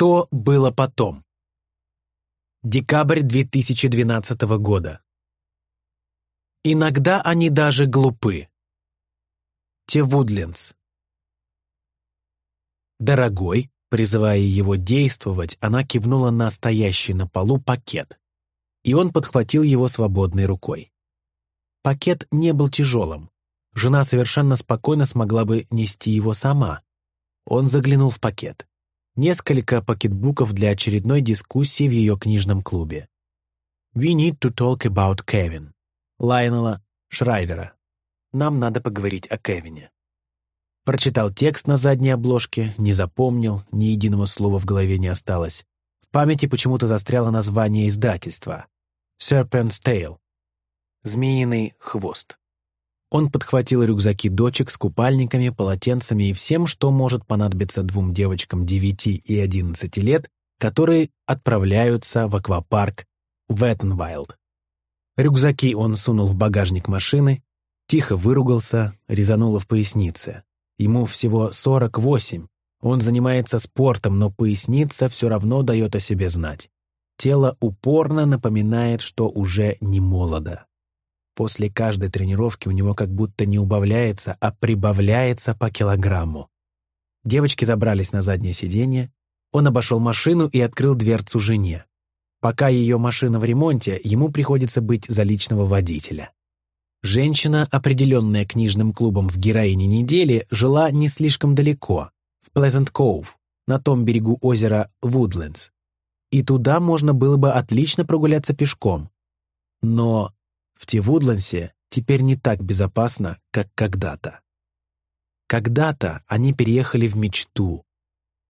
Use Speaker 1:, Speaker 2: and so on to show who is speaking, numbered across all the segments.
Speaker 1: Что было потом? Декабрь 2012 года. Иногда они даже глупы. Те Вудлендс. «Дорогой», призывая его действовать, она кивнула на стоящий на полу пакет, и он подхватил его свободной рукой. Пакет не был тяжелым. Жена совершенно спокойно смогла бы нести его сама. Он заглянул в пакет. Несколько пакетбуков для очередной дискуссии в ее книжном клубе. «We need to talk about Kevin» Лайнела Шрайвера. «Нам надо поговорить о Кевине». Прочитал текст на задней обложке, не запомнил, ни единого слова в голове не осталось. В памяти почему-то застряло название издательства. «Serpent's Tail». «Змеиный хвост». Он подхватил рюкзаки дочек с купальниками, полотенцами и всем, что может понадобиться двум девочкам 9 и 11 лет, которые отправляются в аквапарк Wet'n Wild. Рюкзаки он сунул в багажник машины, тихо выругался, резануло в пояснице. Ему всего 48. Он занимается спортом, но поясница все равно дает о себе знать. Тело упорно напоминает, что уже не молодо. После каждой тренировки у него как будто не убавляется, а прибавляется по килограмму. Девочки забрались на заднее сиденье. Он обошел машину и открыл дверцу жене. Пока ее машина в ремонте, ему приходится быть за личного водителя. Женщина, определенная книжным клубом в героине недели, жила не слишком далеко, в Плезент Коув, на том берегу озера Вудлендс. И туда можно было бы отлично прогуляться пешком. Но в Тивудлендсе теперь не так безопасно, как когда-то. Когда-то они переехали в мечту.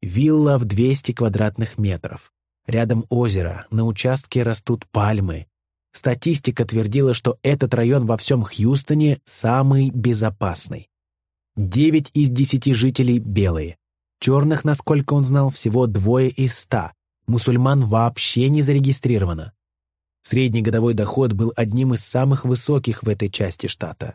Speaker 1: Вилла в 200 квадратных метров. Рядом озеро, на участке растут пальмы, Статистика твердила, что этот район во всем Хьюстоне самый безопасный. Девять из десяти жителей белые. Черных, насколько он знал, всего двое из ста. Мусульман вообще не зарегистрировано. Средний годовой доход был одним из самых высоких в этой части штата.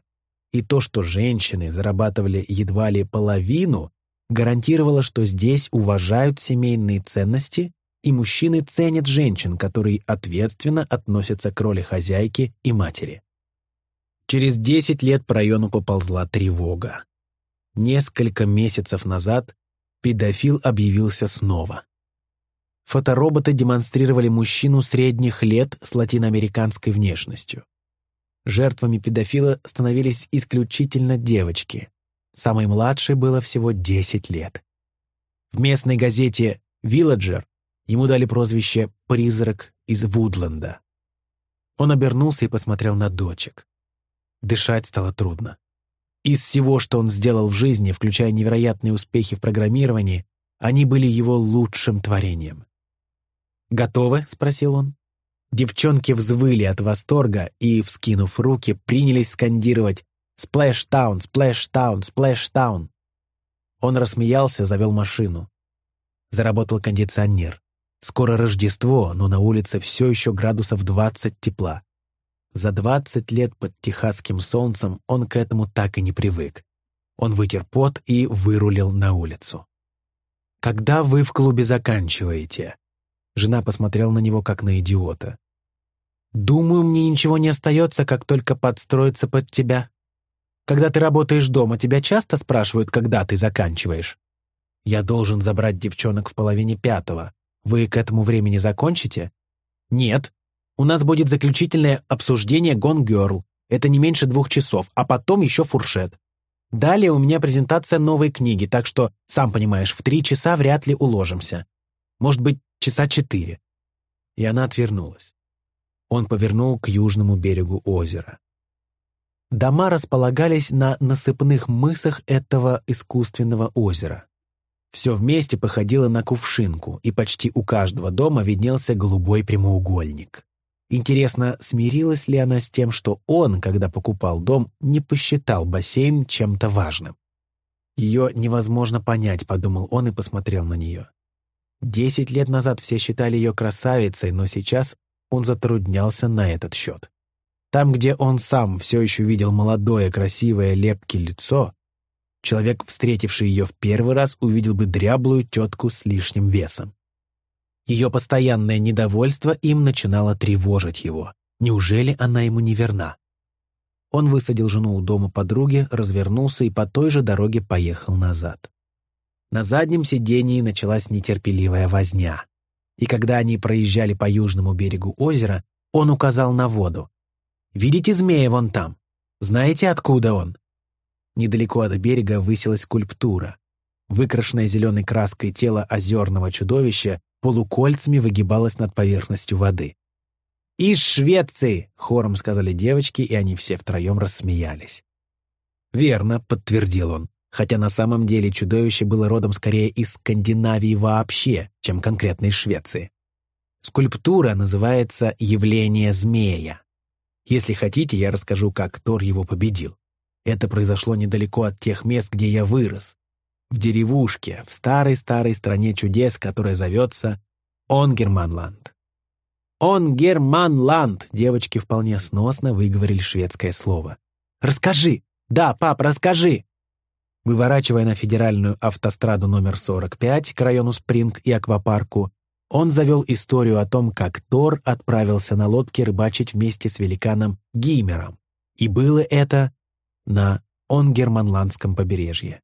Speaker 1: И то, что женщины зарабатывали едва ли половину, гарантировало, что здесь уважают семейные ценности и мужчины ценят женщин, которые ответственно относятся к роли хозяйки и матери. Через 10 лет по району поползла тревога. Несколько месяцев назад педофил объявился снова. Фотороботы демонстрировали мужчину средних лет с латиноамериканской внешностью. Жертвами педофила становились исключительно девочки. Самой младшей было всего 10 лет. В местной газете «Вилладжер» Ему дали прозвище «Призрак из Вудленда». Он обернулся и посмотрел на дочек. Дышать стало трудно. Из всего, что он сделал в жизни, включая невероятные успехи в программировании, они были его лучшим творением. «Готовы?» — спросил он. Девчонки взвыли от восторга и, вскинув руки, принялись скандировать «Сплэш-таун! Сплэш-таун! Сплэш-таун!». Он рассмеялся, завел машину. Заработал кондиционер. Скоро Рождество, но на улице все еще градусов 20 тепла. За 20 лет под техасским солнцем он к этому так и не привык. Он вытер пот и вырулил на улицу. «Когда вы в клубе заканчиваете?» Жена посмотрела на него, как на идиота. «Думаю, мне ничего не остается, как только подстроиться под тебя. Когда ты работаешь дома, тебя часто спрашивают, когда ты заканчиваешь? Я должен забрать девчонок в половине пятого. Вы к этому времени закончите? Нет. У нас будет заключительное обсуждение Girl. Это не меньше двух часов, а потом еще фуршет. Далее у меня презентация новой книги, так что, сам понимаешь, в три часа вряд ли уложимся. Может быть, часа четыре. И она отвернулась. Он повернул к южному берегу озера. Дома располагались на насыпных мысах этого искусственного озера. Все вместе походило на кувшинку, и почти у каждого дома виднелся голубой прямоугольник. Интересно, смирилась ли она с тем, что он, когда покупал дом, не посчитал бассейн чем-то важным? Ее невозможно понять, подумал он и посмотрел на нее. Десять лет назад все считали ее красавицей, но сейчас он затруднялся на этот счет. Там, где он сам все еще видел молодое, красивое, лепкое лицо, Человек, встретивший ее в первый раз, увидел бы дряблую тетку с лишним весом. Ее постоянное недовольство им начинало тревожить его. Неужели она ему не верна? Он высадил жену у дома подруги, развернулся и по той же дороге поехал назад. На заднем сидении началась нетерпеливая возня. И когда они проезжали по южному берегу озера, он указал на воду. «Видите змея вон там? Знаете, откуда он?» Недалеко от берега высилась скульптура. Выкрашенное зеленой краской тело озерного чудовища полукольцами выгибалось над поверхностью воды. «Из Швеции!» — хором сказали девочки, и они все втроем рассмеялись. «Верно», — подтвердил он, хотя на самом деле чудовище было родом скорее из Скандинавии вообще, чем конкретно из Швеции. Скульптура называется «Явление змея». Если хотите, я расскажу, как Тор его победил. Это произошло недалеко от тех мест, где я вырос. В деревушке, в старой-старой стране чудес, которая зовется Онгерманланд. «Он Германланд!» Девочки вполне сносно выговорили шведское слово. «Расскажи! Да, пап, расскажи!» Выворачивая на федеральную автостраду номер 45 к району Спринг и аквапарку, он завел историю о том, как Тор отправился на лодке рыбачить вместе с великаном Гимером. И было это на Онгерманландском побережье.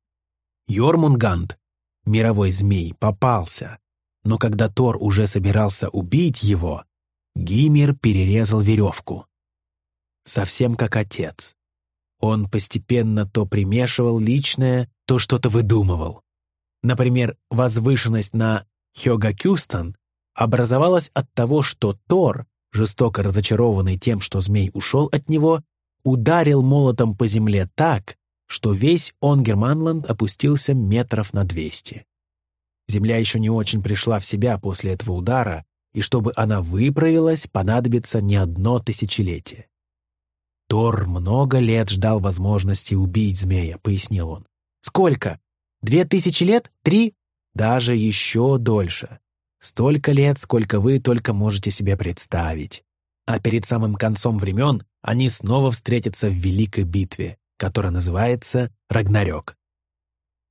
Speaker 1: Йормунганд, мировой змей, попался, но когда Тор уже собирался убить его, Гимер перерезал веревку. Совсем как отец. Он постепенно то примешивал личное, то что-то выдумывал. Например, возвышенность на Хёгакюстан образовалась от того, что Тор, жестоко разочарованный тем, что змей ушел от него, ударил молотом по земле так, что весь Онгерманланд опустился метров на двести. Земля еще не очень пришла в себя после этого удара, и чтобы она выправилась, понадобится не одно тысячелетие. Тор много лет ждал возможности убить змея, пояснил он. Сколько? Две тысячи лет? Три? Даже еще дольше. Столько лет, сколько вы только можете себе представить. А перед самым концом времен они снова встретятся в великой битве, которая называется Рагнарёк.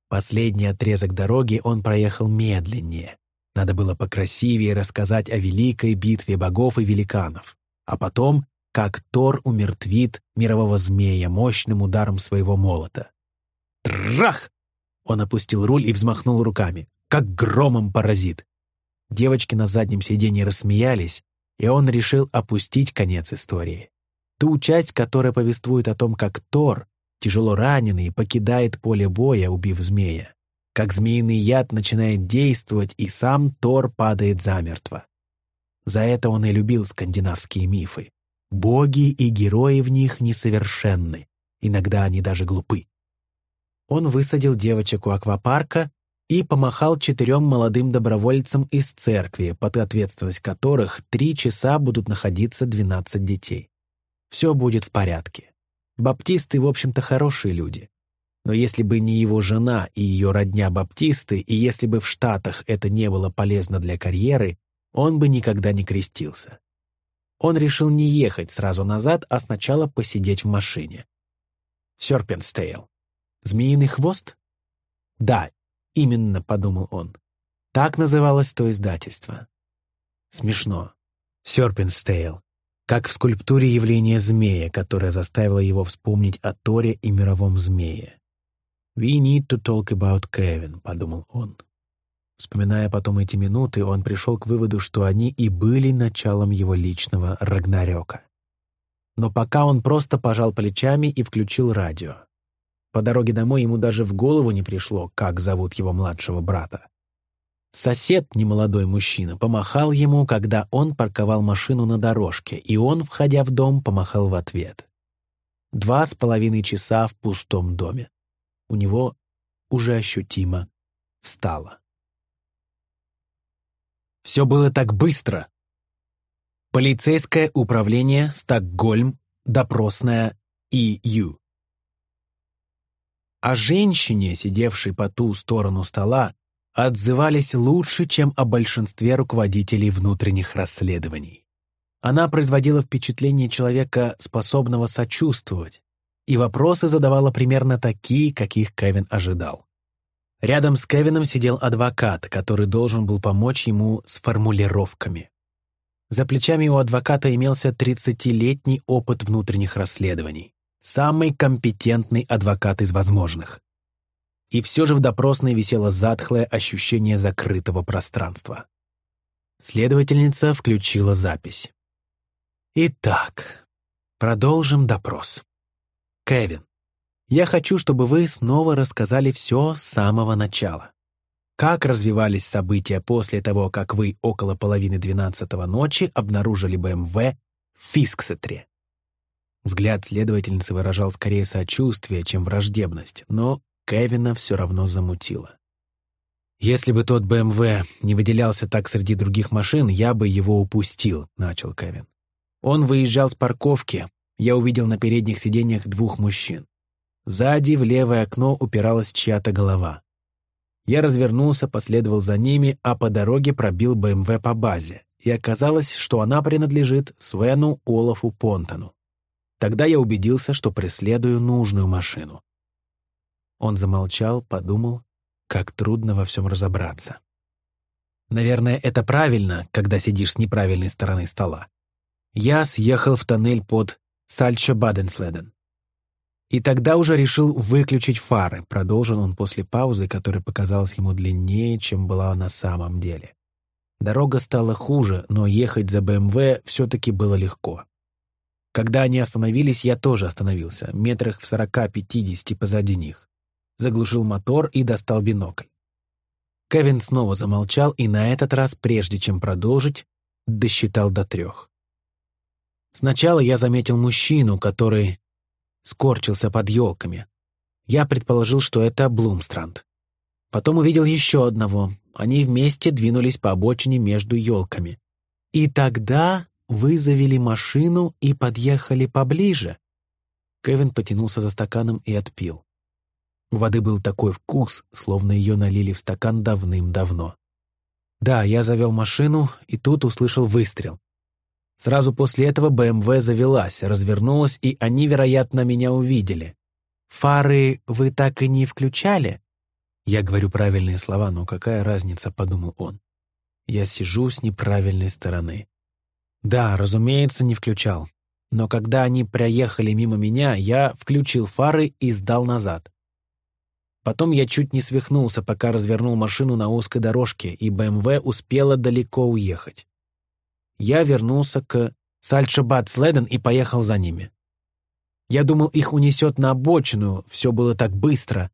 Speaker 1: Последний отрезок дороги он проехал медленнее, надо было покрасивее рассказать о великой битве богов и великанов, а потом, как Тор умертвит мирового змея мощным ударом своего молота. Трах! Он опустил руль и взмахнул руками, как громом паразит. Девочки на заднем сиденье рассмеялись, и он решил опустить конец истории. Ту часть, которая повествует о том, как Тор, тяжело раненый, покидает поле боя, убив змея как змеиный яд начинает действовать, и сам Тор падает замертво. За это он и любил скандинавские мифы. Боги и герои в них несовершенны, иногда они даже глупы. Он высадил девочек у аквапарка и помахал четырем молодым добровольцам из церкви, под ответственность которых три часа будут находиться двенадцать детей. Все будет в порядке. Баптисты, в общем-то, хорошие люди. Но если бы не его жена и ее родня баптисты, и если бы в Штатах это не было полезно для карьеры, он бы никогда не крестился. Он решил не ехать сразу назад, а сначала посидеть в машине. Серпенстейл. Змеиный хвост? Да, именно, подумал он. Так называлось то издательство. Смешно. Серпенстейл. Как в скульптуре явление змея, которое заставило его вспомнить о Торе и мировом змее. «We need to talk about Kevin», — подумал он. Вспоминая потом эти минуты, он пришел к выводу, что они и были началом его личного Рагнарёка. Но пока он просто пожал плечами и включил радио. По дороге домой ему даже в голову не пришло, как зовут его младшего брата. Сосед, немолодой мужчина, помахал ему, когда он парковал машину на дорожке, и он, входя в дом, помахал в ответ. Два с половиной часа в пустом доме у него уже ощутимо встало. Все было так быстро. Полицейское управление, Стокгольм, допросная ИЮ. О женщине, сидевшей по ту сторону стола, отзывались лучше, чем о большинстве руководителей внутренних расследований. Она производила впечатление человека, способного сочувствовать, и вопросы задавала примерно такие, каких Кевин ожидал. Рядом с Кевином сидел адвокат, который должен был помочь ему с формулировками. За плечами у адвоката имелся 30-летний опыт внутренних расследований. Самый компетентный адвокат из возможных. И все же в допросной висело затхлое ощущение закрытого пространства. Следовательница включила запись. Итак, продолжим допрос. Кевин, я хочу, чтобы вы снова рассказали все с самого начала. Как развивались события после того, как вы около половины двенадцатого ночи обнаружили БМВ в Фисксетре? Взгляд следовательницы выражал скорее сочувствие, чем враждебность, но Кевина все равно замутило. «Если бы тот БМВ не выделялся так среди других машин, я бы его упустил», — начал Кевин. Он выезжал с парковки. Я увидел на передних сиденьях двух мужчин. Сзади в левое окно упиралась чья-то голова. Я развернулся, последовал за ними, а по дороге пробил БМВ по базе, и оказалось, что она принадлежит Свену Олафу Понтону. Тогда я убедился, что преследую нужную машину. Он замолчал, подумал, как трудно во всем разобраться. Наверное, это правильно, когда сидишь с неправильной стороны стола. Я съехал в тоннель под Сальчо-Баденследен. И тогда уже решил выключить фары, продолжил он после паузы, которая показалась ему длиннее, чем была на самом деле. Дорога стала хуже, но ехать за БМВ все-таки было легко. Когда они остановились, я тоже остановился, метрах в сорока-пятидесяти позади них. Заглушил мотор и достал бинокль. Кевин снова замолчал и на этот раз, прежде чем продолжить, досчитал до трех. Сначала я заметил мужчину, который скорчился под елками. Я предположил, что это Блумстранд. Потом увидел еще одного. Они вместе двинулись по обочине между елками. И тогда вы завели машину и подъехали поближе. Кевин потянулся за стаканом и отпил. У воды был такой вкус, словно ее налили в стакан давным-давно. Да, я завел машину, и тут услышал выстрел. Сразу после этого БМВ завелась, развернулась, и они, вероятно, меня увидели. «Фары вы так и не включали?» Я говорю правильные слова, но какая разница, подумал он. Я сижу с неправильной стороны. Да, разумеется, не включал. Но когда они проехали мимо меня, я включил фары и сдал назад. Потом я чуть не свихнулся, пока развернул машину на узкой дорожке, и БМВ успела далеко уехать я вернулся к Сальчебат-Следен и поехал за ними. Я думал, их унесет на обочину, все было так быстро.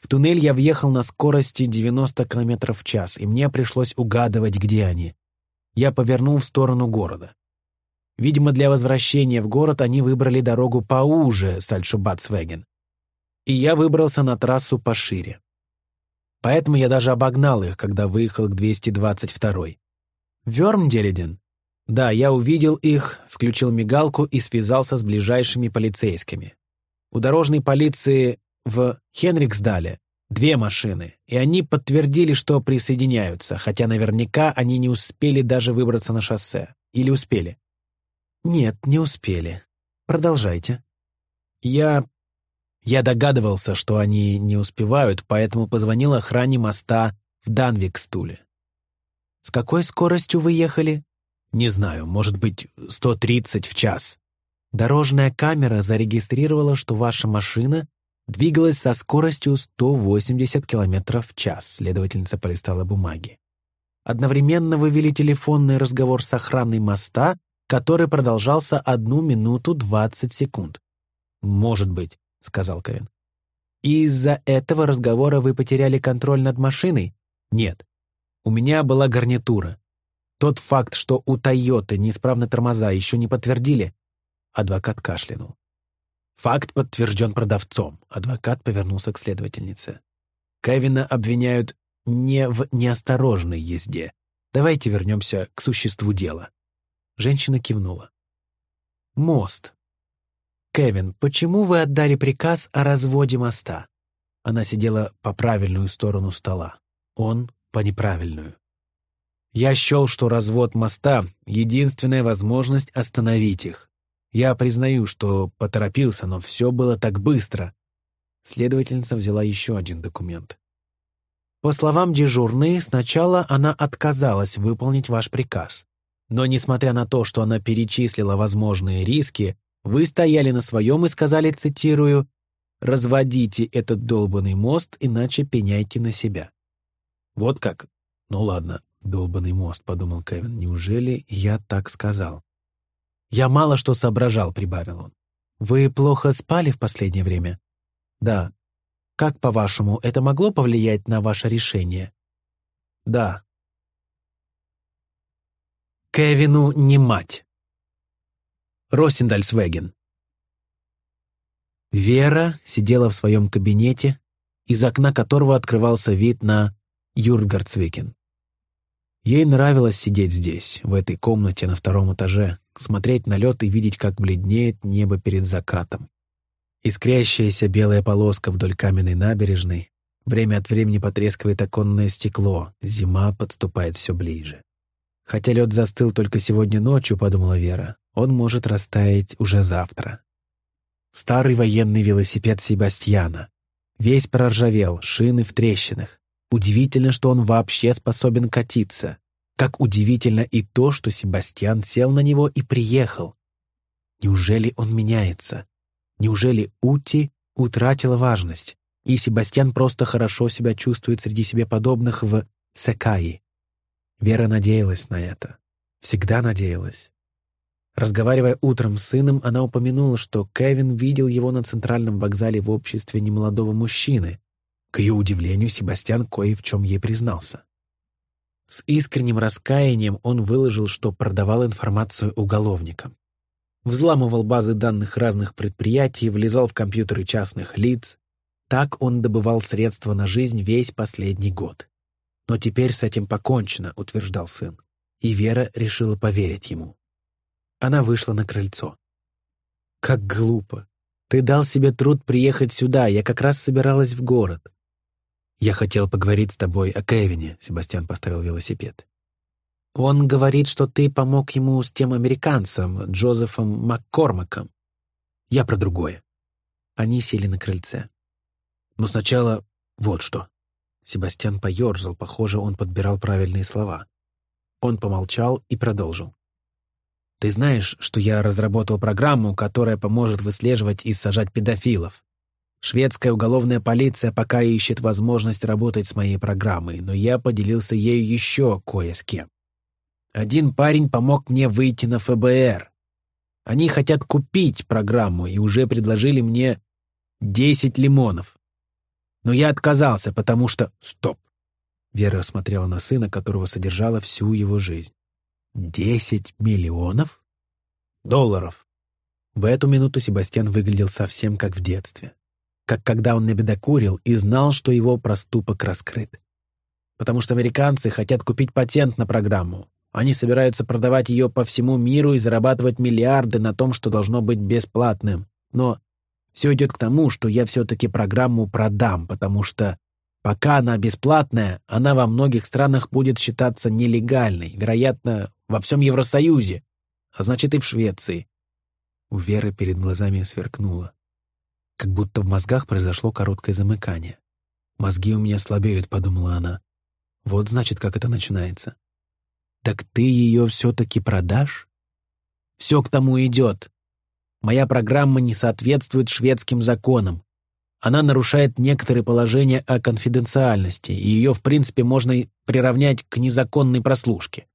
Speaker 1: В туннель я въехал на скорости 90 км в час, и мне пришлось угадывать, где они. Я повернул в сторону города. Видимо, для возвращения в город они выбрали дорогу поуже Сальшубатсвеген. И я выбрался на трассу пошире. Поэтому я даже обогнал их, когда выехал к 222-й. Вёрмделеден да, я увидел их, включил мигалку и связался с ближайшими полицейскими. У дорожной полиции в Хенриксдале две машины, и они подтвердили, что присоединяются, хотя наверняка они не успели даже выбраться на шоссе. Или успели? Нет, не успели. Продолжайте. Я... Я догадывался, что они не успевают, поэтому позвонил охране моста в Данвикстуле. «С какой скоростью вы ехали?» Не знаю, может быть, 130 в час. Дорожная камера зарегистрировала, что ваша машина двигалась со скоростью 180 км в час, следовательница полистала бумаги. Одновременно вы вели телефонный разговор с охраной моста, который продолжался одну минуту 20 секунд. «Может быть», — сказал Ковен. «Из-за этого разговора вы потеряли контроль над машиной?» «Нет. У меня была гарнитура. Тот факт, что у «Тойоты» неисправны тормоза, еще не подтвердили. Адвокат кашлянул. Факт подтвержден продавцом. Адвокат повернулся к следовательнице. Кевина обвиняют не в неосторожной езде. Давайте вернемся к существу дела. Женщина кивнула. Мост. Кевин, почему вы отдали приказ о разводе моста? Она сидела по правильную сторону стола. Он по неправильную. Я счел, что развод моста — единственная возможность остановить их. Я признаю, что поторопился, но все было так быстро. Следовательница взяла еще один документ. По словам дежурной, сначала она отказалась выполнить ваш приказ. Но несмотря на то, что она перечислила возможные риски, вы стояли на своем и сказали, цитирую, «Разводите этот долбанный мост, иначе пеняйте на себя». Вот как? Ну ладно, долбанный мост, подумал Кевин. Неужели я так сказал? Я мало что соображал, прибавил он. Вы плохо спали в последнее время? Да. Как, по-вашему, это могло повлиять на ваше решение? Да. Кевину не мать. Росендальсвеген. Вера сидела в своем кабинете, из окна которого открывался вид на Юргордсвикен. Ей нравилось сидеть здесь, в этой комнате на втором этаже, смотреть на лед и видеть, как бледнеет небо перед закатом. Искрящаяся белая полоска вдоль каменной набережной. Время от времени потрескивает оконное стекло. Зима подступает все ближе. Хотя лед застыл только сегодня ночью, подумала Вера, он может растаять уже завтра. Старый военный велосипед Себастьяна. Весь проржавел, шины в трещинах. Удивительно, что он вообще способен катиться. Как удивительно и то, что Себастьян сел на него и приехал. Неужели он меняется? Неужели Ути утратила важность, и Себастьян просто хорошо себя чувствует среди себе подобных в Секаи? Вера надеялась на это. Всегда надеялась. Разговаривая утром с сыном, она упомянула, что Кевин видел его на центральном вокзале в обществе немолодого мужчины. К ее удивлению, Себастьян кое в чем ей признался. С искренним раскаянием он выложил, что продавал информацию уголовникам взламывал базы данных разных предприятий, влезал в компьютеры частных лиц. Так он добывал средства на жизнь весь последний год. Но теперь с этим покончено, утверждал сын. И Вера решила поверить ему. Она вышла на крыльцо. «Как глупо! Ты дал себе труд приехать сюда, я как раз собиралась в город». «Я хотел поговорить с тобой о Кевине», — Себастьян поставил велосипед. Он говорит, что ты помог ему с тем американцем, Джозефом Маккормаком. Я про другое. Они сели на крыльце. Но сначала вот что. Себастьян поерзал, похоже, он подбирал правильные слова. Он помолчал и продолжил. «Ты знаешь, что я разработал программу, которая поможет выслеживать и сажать педофилов. Шведская уголовная полиция пока ищет возможность работать с моей программой, но я поделился ею еще кое с кем. Один парень помог мне выйти на ФБР. Они хотят купить программу и уже предложили мне 10 лимонов. Но я отказался, потому что... Стоп. Вера смотрела на сына, которого содержала всю его жизнь. «Десять миллионов? Долларов!» В эту минуту Себастьян выглядел совсем как в детстве. Как когда он набедокурил и знал, что его проступок раскрыт. Потому что американцы хотят купить патент на программу, они собираются продавать ее по всему миру и зарабатывать миллиарды на том, что должно быть бесплатным. Но все идет к тому, что я все-таки программу продам, потому что пока она бесплатная, она во многих странах будет считаться нелегальной, вероятно, во всем Евросоюзе, а значит и в Швеции. У Веры перед глазами сверкнуло. Как будто в мозгах произошло короткое замыкание. «Мозги у меня слабеют», — подумала она. «Вот значит, как это начинается». «Так ты ее все-таки продашь?» «Все к тому идет. Моя программа не соответствует шведским законам. Она нарушает некоторые положения о конфиденциальности, и ее, в принципе, можно приравнять к незаконной прослушке.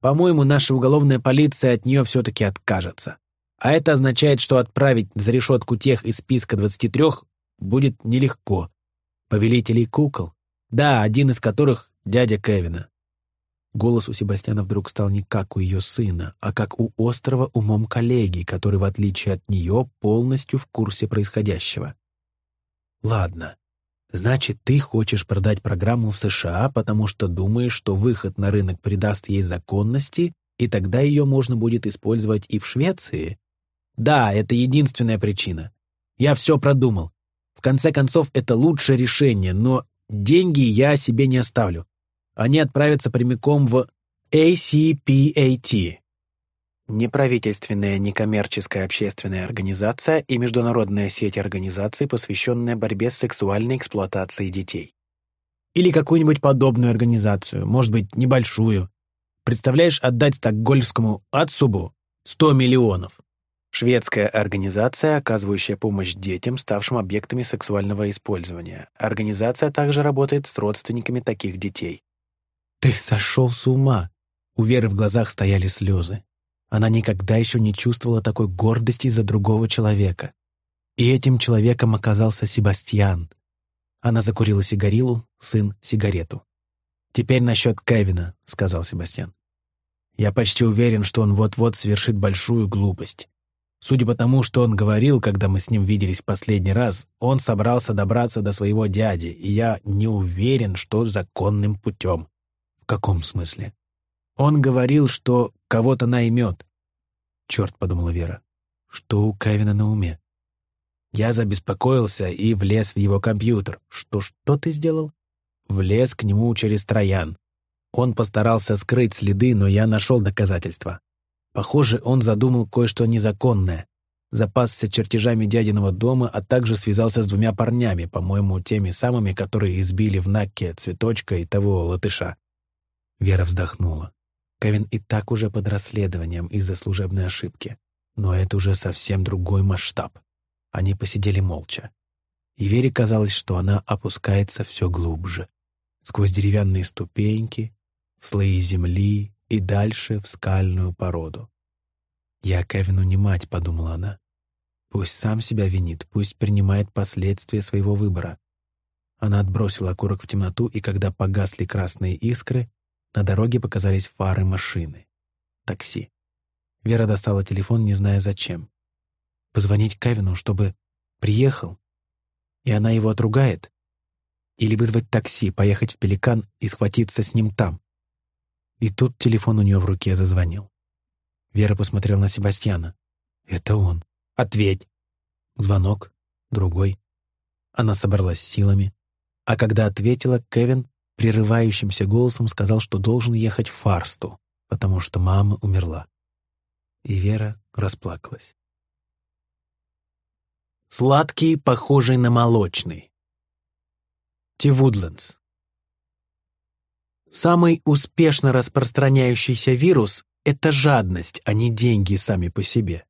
Speaker 1: По-моему, наша уголовная полиция от нее все-таки откажется. А это означает, что отправить за решетку тех из списка 23 будет нелегко. Повелителей кукол? Да, один из которых — дядя Кевина. Голос у Себастьяна вдруг стал не как у ее сына, а как у острого умом коллеги, который, в отличие от нее, полностью в курсе происходящего. «Ладно. Значит, ты хочешь продать программу в США, потому что думаешь, что выход на рынок придаст ей законности, и тогда ее можно будет использовать и в Швеции? Да, это единственная причина. Я все продумал. В конце концов, это лучшее решение, но деньги я себе не оставлю они отправятся прямиком в ACPAT. Неправительственная некоммерческая общественная организация и международная сеть организаций, посвященная борьбе с сексуальной эксплуатацией детей. Или какую-нибудь подобную организацию, может быть, небольшую. Представляешь, отдать стокгольмскому отсубу 100 миллионов. Шведская организация, оказывающая помощь детям, ставшим объектами сексуального использования. Организация также работает с родственниками таких детей. «Ты сошел с ума!» У Веры в глазах стояли слезы. Она никогда еще не чувствовала такой гордости за другого человека. И этим человеком оказался Себастьян. Она закурила сигарилу, сын — сигарету. «Теперь насчет Кевина», — сказал Себастьян. «Я почти уверен, что он вот-вот совершит большую глупость. Судя по тому, что он говорил, когда мы с ним виделись в последний раз, он собрался добраться до своего дяди, и я не уверен, что законным путем. В каком смысле? Он говорил, что кого-то наймет. Черт, подумала Вера, что у Кевина на уме? Я забеспокоился и влез в его компьютер. Что, что ты сделал? Влез к нему через троян. Он постарался скрыть следы, но я нашел доказательства. Похоже, он задумал кое-что незаконное. Запасся чертежами дядиного дома, а также связался с двумя парнями, по-моему, теми самыми, которые избили в Накке цветочка и того латыша. Вера вздохнула. Кевин и так уже под расследованием из-за служебной ошибки. Но это уже совсем другой масштаб. Они посидели молча. И Вере казалось, что она опускается все глубже. Сквозь деревянные ступеньки, в слои земли, и дальше в скальную породу. «Я Кевину не мать», — подумала она. «Пусть сам себя винит, пусть принимает последствия своего выбора». Она отбросила окурок в темноту, и когда погасли красные искры, на дороге показались фары машины. Такси. Вера достала телефон, не зная зачем. Позвонить Кевину, чтобы приехал? И она его отругает? Или вызвать такси, поехать в Пеликан и схватиться с ним там? И тут телефон у нее в руке зазвонил. Вера посмотрела на Себастьяна. «Это он. Ответь!» Звонок. Другой. Она собралась силами. А когда ответила, Кевин прерывающимся голосом сказал, что должен ехать в Фарсту, потому что мама умерла. И Вера расплакалась. Сладкий, похожий на молочный. Тивудлендс. Самый успешно распространяющийся вирус – это жадность, а не деньги сами по себе.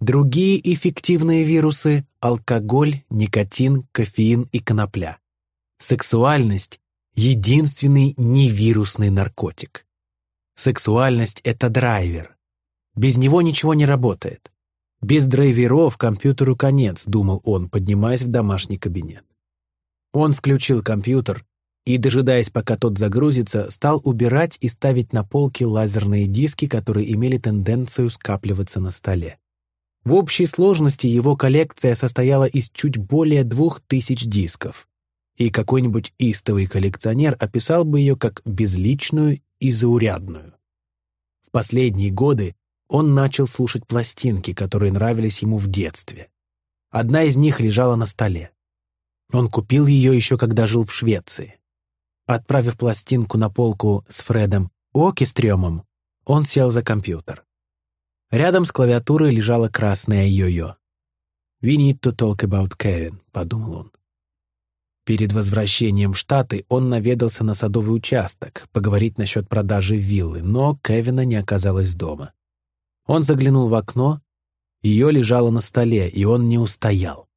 Speaker 1: Другие эффективные вирусы – алкоголь, никотин, кофеин и конопля. Сексуальность – единственный невирусный наркотик. Сексуальность – это драйвер. Без него ничего не работает. Без драйверов компьютеру конец, думал он, поднимаясь в домашний кабинет. Он включил компьютер и, дожидаясь, пока тот загрузится, стал убирать и ставить на полки лазерные диски, которые имели тенденцию скапливаться на столе. В общей сложности его коллекция состояла из чуть более двух тысяч дисков, и какой-нибудь истовый коллекционер описал бы ее как безличную и заурядную. В последние годы он начал слушать пластинки, которые нравились ему в детстве. Одна из них лежала на столе. Он купил ее еще когда жил в Швеции. Отправив пластинку на полку с Фредом Окистрёмом, он сел за компьютер. Рядом с клавиатурой лежала красная йо-йо. «We need to talk about Kevin», — подумал он. Перед возвращением в Штаты он наведался на садовый участок, поговорить насчет продажи виллы, но Кевина не оказалось дома. Он заглянул в окно, ее лежало на столе, и он не устоял.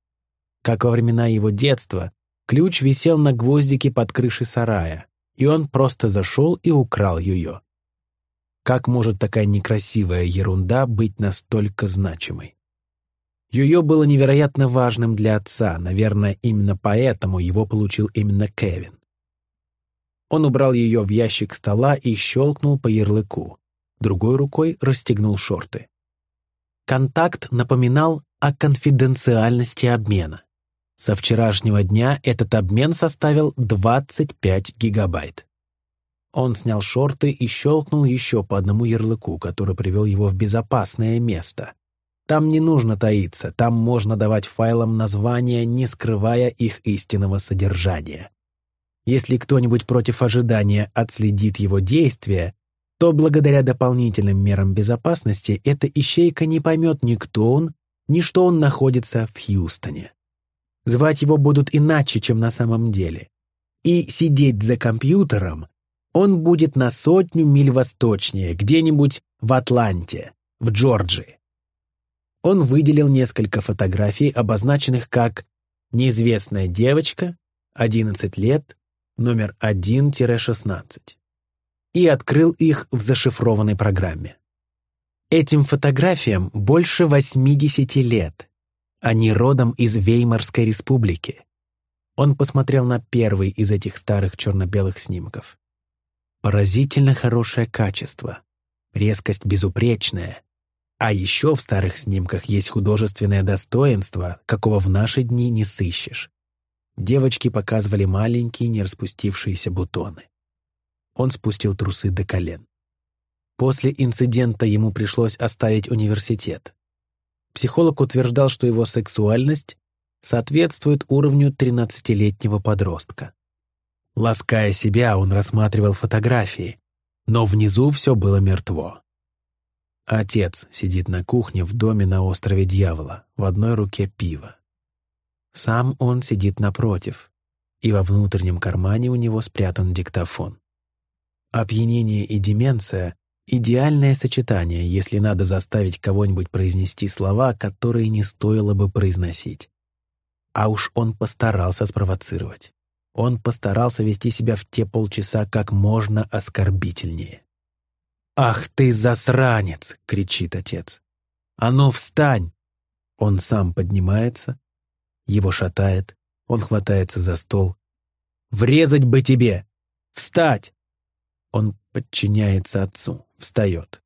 Speaker 1: Как во времена его детства, Ключ висел на гвоздике под крышей сарая, и он просто зашел и украл ее. Как может такая некрасивая ерунда быть настолько значимой? Ее было невероятно важным для отца, наверное, именно поэтому его получил именно Кевин. Он убрал ее в ящик стола и щелкнул по ярлыку. Другой рукой расстегнул шорты. Контакт напоминал о конфиденциальности обмена. Со вчерашнего дня этот обмен составил 25 гигабайт. Он снял шорты и щелкнул еще по одному ярлыку, который привел его в безопасное место. Там не нужно таиться, там можно давать файлам названия, не скрывая их истинного содержания. Если кто-нибудь против ожидания отследит его действия, то благодаря дополнительным мерам безопасности эта ищейка не поймет ни кто он, ни что он находится в Хьюстоне. Звать его будут иначе, чем на самом деле. И сидеть за компьютером он будет на сотню миль восточнее, где-нибудь в Атланте, в Джорджии. Он выделил несколько фотографий, обозначенных как «Неизвестная девочка», «11 лет», номер 1-16, и открыл их в зашифрованной программе. Этим фотографиям больше 80 лет. Они родом из Веймарской республики. Он посмотрел на первый из этих старых черно-белых снимков. Поразительно хорошее качество, резкость безупречная. А еще в старых снимках есть художественное достоинство, какого в наши дни не сыщешь. Девочки показывали маленькие, не распустившиеся бутоны. Он спустил трусы до колен. После инцидента ему пришлось оставить университет. Психолог утверждал, что его сексуальность соответствует уровню 13-летнего подростка. Лаская себя, он рассматривал фотографии, но внизу все было мертво. Отец сидит на кухне в доме на острове Дьявола, в одной руке пиво. Сам он сидит напротив, и во внутреннем кармане у него спрятан диктофон. Опьянение и деменция Идеальное сочетание, если надо заставить кого-нибудь произнести слова, которые не стоило бы произносить. А уж он постарался спровоцировать. Он постарался вести себя в те полчаса как можно оскорбительнее. «Ах ты, засранец!» — кричит отец. «А ну, встань!» Он сам поднимается, его шатает, он хватается за стол. «Врезать бы тебе! Встать!» Он подчиняется отцу, встает.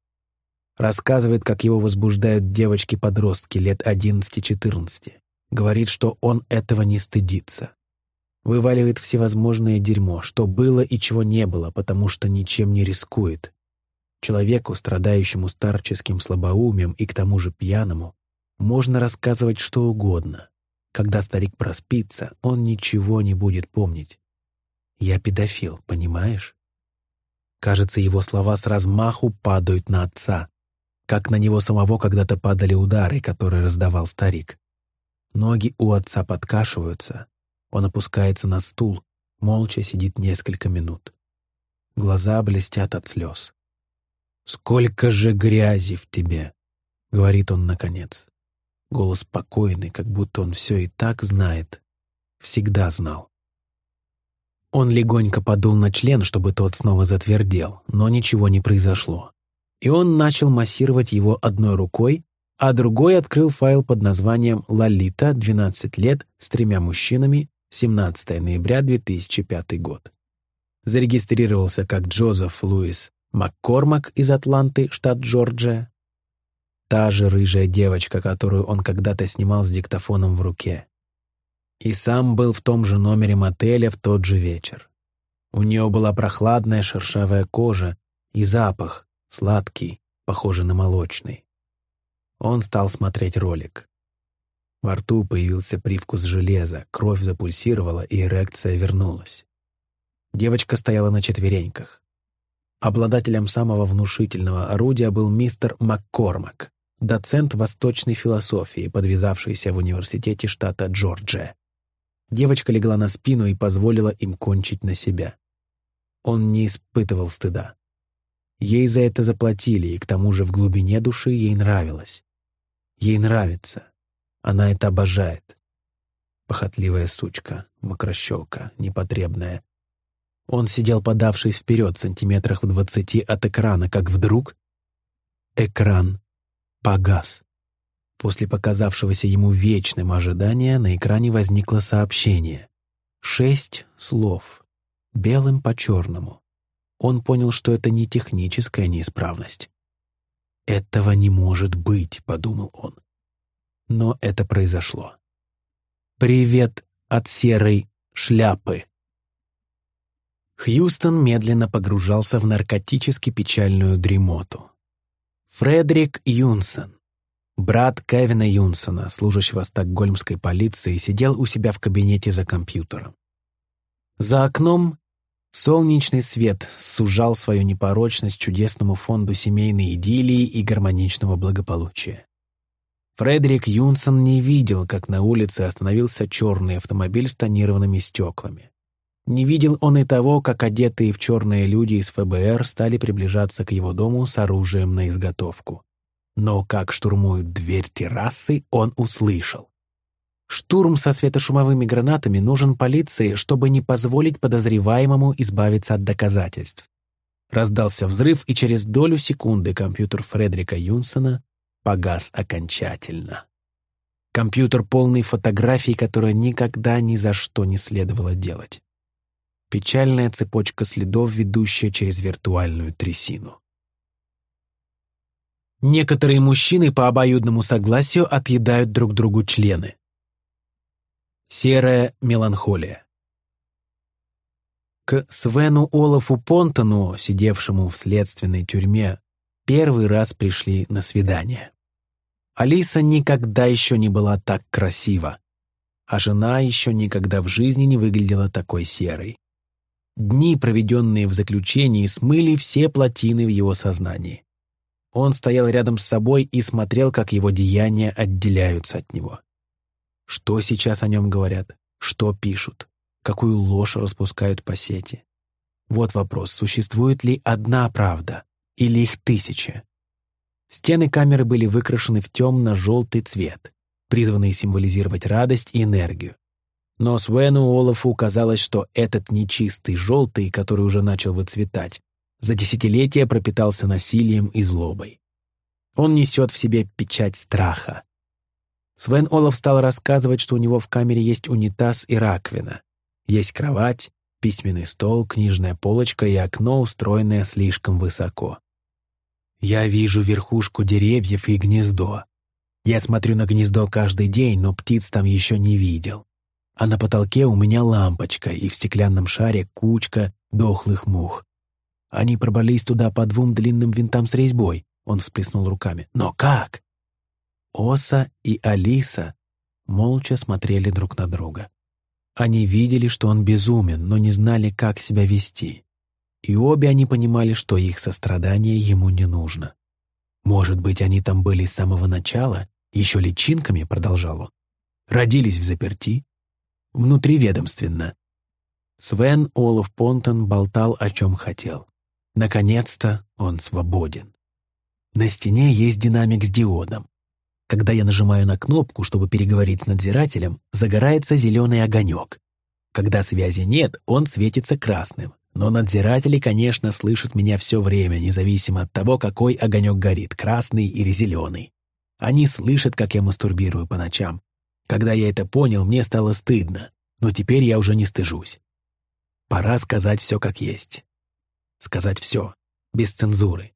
Speaker 1: Рассказывает, как его возбуждают девочки-подростки лет 11-14. Говорит, что он этого не стыдится. Вываливает всевозможное дерьмо, что было и чего не было, потому что ничем не рискует. Человеку, страдающему старческим слабоумием и к тому же пьяному, можно рассказывать что угодно. Когда старик проспится, он ничего не будет помнить. Я педофил, понимаешь? Кажется, его слова с размаху падают на отца, как на него самого когда-то падали удары, которые раздавал старик. Ноги у отца подкашиваются, он опускается на стул, молча сидит несколько минут. Глаза блестят от слез. «Сколько же грязи в тебе!» — говорит он наконец. Голос спокойный, как будто он все и так знает. Всегда знал. Он легонько подул на член, чтобы тот снова затвердел, но ничего не произошло. И он начал массировать его одной рукой, а другой открыл файл под названием «Лолита, 12 лет, с тремя мужчинами, 17 ноября 2005 год». Зарегистрировался как Джозеф Луис Маккормак из Атланты, штат Джорджия. Та же рыжая девочка, которую он когда-то снимал с диктофоном в руке и сам был в том же номере мотеля в тот же вечер. У нее была прохладная шершавая кожа и запах, сладкий, похожий на молочный. Он стал смотреть ролик. Во рту появился привкус железа, кровь запульсировала, и эрекция вернулась. Девочка стояла на четвереньках. Обладателем самого внушительного орудия был мистер Маккормак, доцент восточной философии, подвязавшийся в университете штата Джорджия. Девочка легла на спину и позволила им кончить на себя. Он не испытывал стыда. Ей за это заплатили, и к тому же в глубине души ей нравилось. Ей нравится. Она это обожает. Похотливая сучка, мокрощелка, непотребная. Он сидел, подавшись вперед, сантиметрах в двадцати от экрана, как вдруг экран погас. После показавшегося ему вечным ожидания на экране возникло сообщение. Шесть слов. Белым по черному. Он понял, что это не техническая неисправность. «Этого не может быть», — подумал он. Но это произошло. «Привет от серой шляпы». Хьюстон медленно погружался в наркотически печальную дремоту. Фредерик Юнсон, Брат Кевина Юнсона, служащего стокгольмской полиции, сидел у себя в кабинете за компьютером. За окном солнечный свет сужал свою непорочность чудесному фонду семейной идиллии и гармоничного благополучия. Фредерик Юнсон не видел, как на улице остановился черный автомобиль с тонированными стеклами. Не видел он и того, как одетые в черные люди из ФБР стали приближаться к его дому с оружием на изготовку. Но как штурмуют дверь террасы, он услышал. Штурм со светошумовыми гранатами нужен полиции, чтобы не позволить подозреваемому избавиться от доказательств. Раздался взрыв, и через долю секунды компьютер Фредерика Юнсона погас окончательно. Компьютер полный фотографий, которые никогда ни за что не следовало делать. Печальная цепочка следов, ведущая через виртуальную трясину. Некоторые мужчины по обоюдному согласию отъедают друг другу члены. Серая меланхолия. К Свену Олафу Понтону, сидевшему в следственной тюрьме, первый раз пришли на свидание. Алиса никогда еще не была так красива, а жена еще никогда в жизни не выглядела такой серой. Дни, проведенные в заключении, смыли все плотины в его сознании. Он стоял рядом с собой и смотрел, как его деяния отделяются от него. Что сейчас о нем говорят? Что пишут? какую ложь распускают по сети. Вот вопрос, существует ли одна правда или их тысяча? Стены камеры были выкрашены в темно-желтый цвет, призванный символизировать радость и энергию. Но Свену Олафу казалось, что этот нечистый желтый, который уже начал выцветать, за десятилетия пропитался насилием и злобой. Он несет в себе печать страха. Свен Олаф стал рассказывать, что у него в камере есть унитаз и раковина, есть кровать, письменный стол, книжная полочка и окно, устроенное слишком высоко. Я вижу верхушку деревьев и гнездо. Я смотрю на гнездо каждый день, но птиц там еще не видел. А на потолке у меня лампочка, и в стеклянном шаре кучка дохлых мух. Они пробрались туда по двум длинным винтам с резьбой. Он всплеснул руками. Но как? Оса и Алиса молча смотрели друг на друга. Они видели, что он безумен, но не знали, как себя вести. И обе они понимали, что их сострадание ему не нужно. «Может быть, они там были с самого начала, еще личинками», — продолжал он. «Родились в заперти? Внутриведомственно». Свен Олаф Понтон болтал, о чем хотел. Наконец-то он свободен. На стене есть динамик с диодом. Когда я нажимаю на кнопку, чтобы переговорить с надзирателем, загорается зеленый огонек. Когда связи нет, он светится красным. Но надзиратели, конечно, слышат меня все время, независимо от того, какой огонек горит, красный или зеленый. Они слышат, как я мастурбирую по ночам. Когда я это понял, мне стало стыдно, но теперь я уже не стыжусь. Пора сказать все как есть. Сказать все, без цензуры.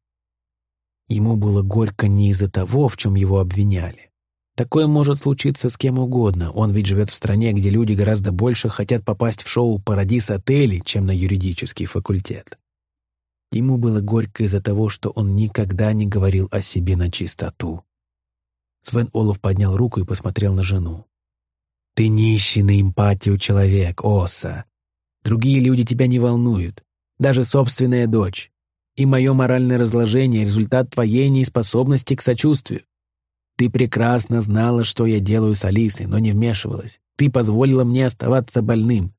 Speaker 1: Ему было горько не из-за того, в чем его обвиняли. Такое может случиться с кем угодно. Он ведь живет в стране, где люди гораздо больше хотят попасть в шоу «Парадис Отели», чем на юридический факультет. Ему было горько из-за того, что он никогда не говорил о себе на чистоту. Свен Олов поднял руку и посмотрел на жену. «Ты нищий на эмпатию человек, Оса. Другие люди тебя не волнуют. Даже собственная дочь. И мое моральное разложение — результат твоей неспособности к сочувствию. Ты прекрасно знала, что я делаю с Алисой, но не вмешивалась. Ты позволила мне оставаться больным.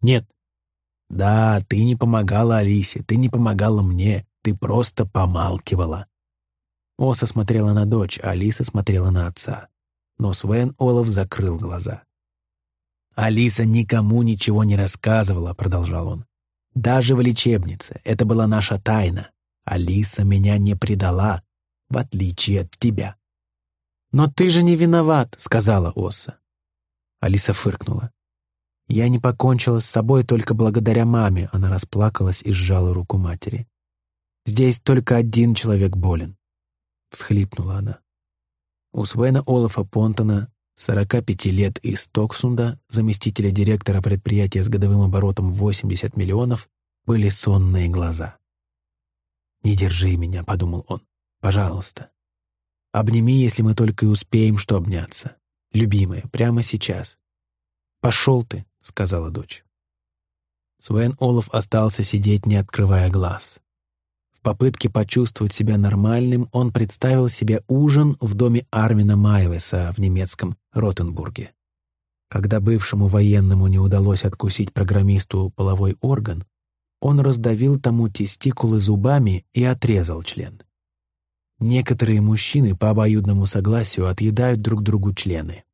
Speaker 1: Нет. Да, ты не помогала Алисе, ты не помогала мне, ты просто помалкивала. Оса смотрела на дочь, а Алиса смотрела на отца. Но Свен Олаф закрыл глаза. «Алиса никому ничего не рассказывала», — продолжал он. Даже в лечебнице. Это была наша тайна. Алиса меня не предала, в отличие от тебя. «Но ты же не виноват», — сказала Оса. Алиса фыркнула. «Я не покончила с собой только благодаря маме», — она расплакалась и сжала руку матери. «Здесь только один человек болен», — всхлипнула она. У Свена Олафа Понтона 45 лет из Токсунда, заместителя директора предприятия с годовым оборотом 80 миллионов, были сонные глаза. «Не держи меня», — подумал он, — «пожалуйста. Обними, если мы только и успеем что обняться. Любимая, прямо сейчас». «Пошел ты», — сказала дочь. Свен Олаф остался сидеть, не открывая глаз. В попытке почувствовать себя нормальным он представил себе ужин в доме Армина Майвеса в немецком Ротенбурге. Когда бывшему военному не удалось откусить программисту половой орган, он раздавил тому тестикулы зубами и отрезал член. Некоторые мужчины по обоюдному согласию отъедают друг другу члены.